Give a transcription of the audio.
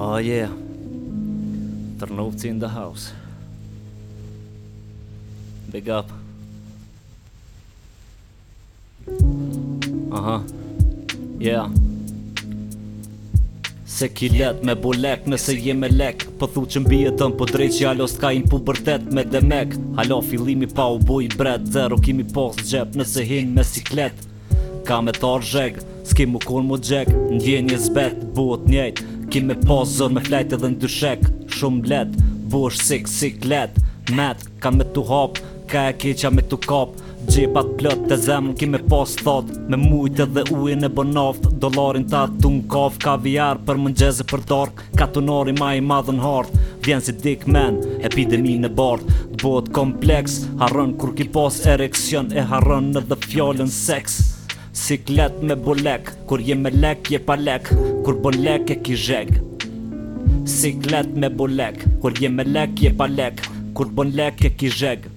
Oh yeah. Tërnovci in the house. Big up. Aha. Yeah. Se ki letë me bo lek nëse je me lek Po thu që mbijeton po drejt që halo s'ka hin n'pubertet me demek Halo fillimi pa u bo i mbret Zero ki me pas n'xhep nëse hin me siklet Ka me t'ardh zhegë, s'ki me ku mu xhekë Ndjenje zbet, bota njejtë Ki me pasë zor me flejtë edhe n'dyshekë Shumë letë, bosh si siklet Met, ka me tu hapë, ka e keqa me tu kapë Xhepat plot e zemrën ki me pasë thatë Me mujtë edhe ujin e bo naftë Dollarin ta tu n'kafë Kaviar për mëngjez e për darkë Katunari ma i madh n'hartë Vjen si Dick Man, epidemi në bard T'bohet kompleks, harron kur ki pas ereksion E harron edhe fjalën seks Siklet me bo lek, kur je me lek, je pa lek Kur bon lek e ki zheg Siklet me bo lek, kur je me lek, je pa lek Kur bon lek e ki zheg.